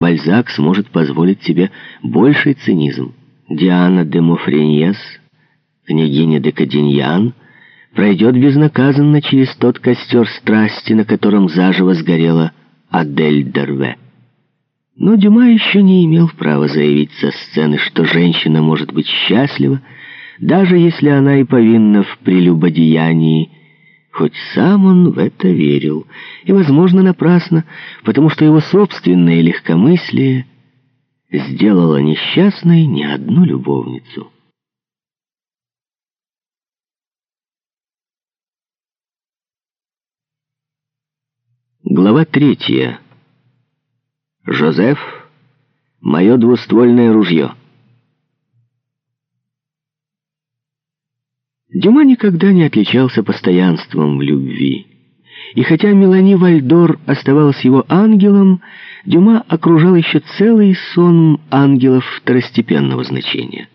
Бальзак сможет позволить себе больший цинизм. Диана де Мофреньес, княгиня де Каденьян, пройдет безнаказанно через тот костер страсти, на котором заживо сгорела Адель Дерве. Но Дюма еще не имел права заявить со сцены, что женщина может быть счастлива, даже если она и повинна в прелюбодеянии, хоть сам он в это верил, и, возможно, напрасно, потому что его собственное легкомыслие сделало несчастной не одну любовницу. Глава третья. Жозеф, мое двуствольное ружье. Дюма никогда не отличался постоянством в любви. И хотя Мелани Вальдор оставалась его ангелом, Дюма окружал еще целый сон ангелов второстепенного значения.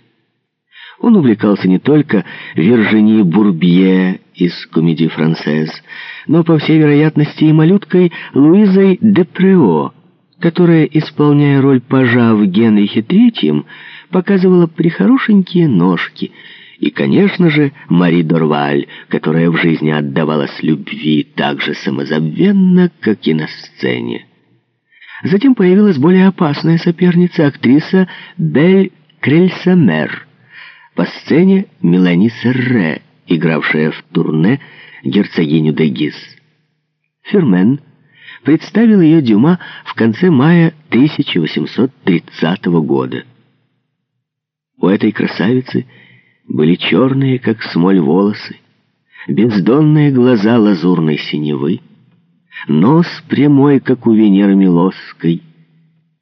Он увлекался не только Виржини Бурбье из комедии «Францез», но, по всей вероятности, и малюткой Луизой де Прео, которая, исполняя роль пажа в Генрихе III, показывала прихорошенькие ножки — и, конечно же, Мари Дорваль, которая в жизни отдавалась любви так же самозабвенно, как и на сцене. Затем появилась более опасная соперница, актриса Бель Крельсамер, по сцене Мелани Серре, игравшая в турне герцогиню де Гиз. Фермен представил ее Дюма в конце мая 1830 года. У этой красавицы были черные, как смоль, волосы, бездонные глаза лазурной синевы, нос прямой, как у Венеры Милосской,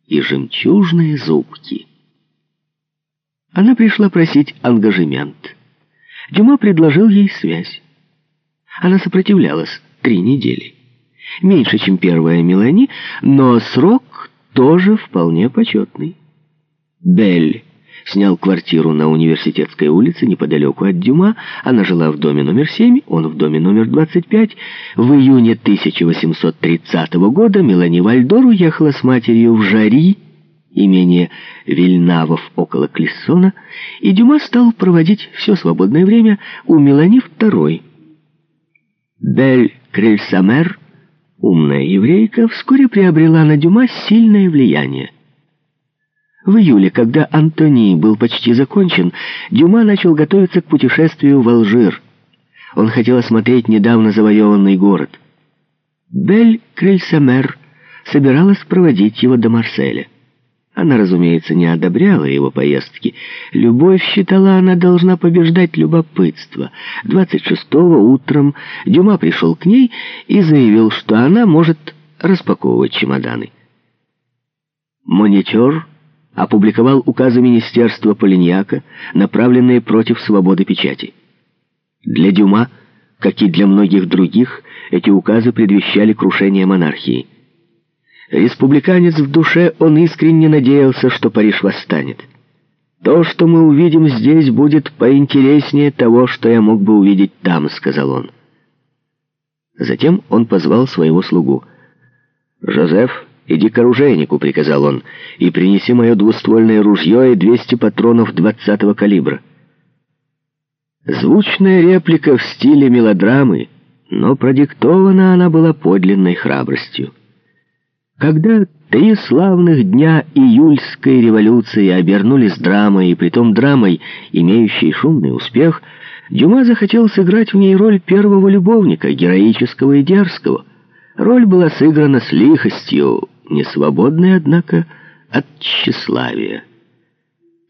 и жемчужные зубки. Она пришла просить ангажемент. Дюма предложил ей связь. Она сопротивлялась три недели. Меньше, чем первая Мелани, но срок тоже вполне почетный. Бель снял квартиру на университетской улице неподалеку от Дюма. Она жила в доме номер 7, он в доме номер 25. В июне 1830 года Мелани Вальдор уехала с матерью в Жари, имение Вильнавов около Клессона, и Дюма стал проводить все свободное время у Мелани второй. Бель Крельсамер, умная еврейка, вскоре приобрела на Дюма сильное влияние. В июле, когда Антоний был почти закончен, Дюма начал готовиться к путешествию в Алжир. Он хотел осмотреть недавно завоеванный город. Бель Крельсамер собиралась проводить его до Марселя. Она, разумеется, не одобряла его поездки. Любовь, считала она, должна побеждать любопытство. 26-го утром Дюма пришел к ней и заявил, что она может распаковывать чемоданы. Монитор опубликовал указы Министерства Полиньяка, направленные против свободы печати. Для Дюма, как и для многих других, эти указы предвещали крушение монархии. Республиканец в душе, он искренне надеялся, что Париж восстанет. «То, что мы увидим здесь, будет поинтереснее того, что я мог бы увидеть там», — сказал он. Затем он позвал своего слугу. «Жозеф, «Иди к оружейнику», — приказал он, — «и принеси мое двуствольное ружье и 200 патронов 20-го калибра». Звучная реплика в стиле мелодрамы, но продиктована она была подлинной храбростью. Когда три славных дня июльской революции обернулись драмой, и притом драмой, имеющей шумный успех, Дюма захотел сыграть в ней роль первого любовника, героического и дерзкого. Роль была сыграна с лихостью, не свободный, однако, от тщеславия.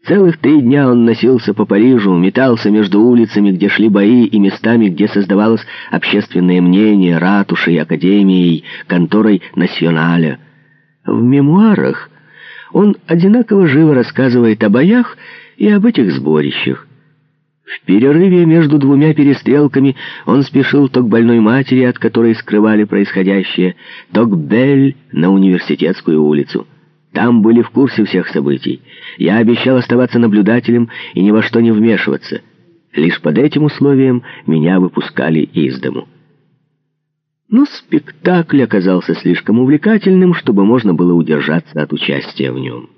Целых три дня он носился по Парижу, метался между улицами, где шли бои, и местами, где создавалось общественное мнение, ратушей, академией, конторой националя. В мемуарах он одинаково живо рассказывает о боях и об этих сборищах. В перерыве между двумя перестрелками он спешил то к больной матери, от которой скрывали происходящее, то к Бель на университетскую улицу. Там были в курсе всех событий. Я обещал оставаться наблюдателем и ни во что не вмешиваться. Лишь под этим условием меня выпускали из дому. Но спектакль оказался слишком увлекательным, чтобы можно было удержаться от участия в нем.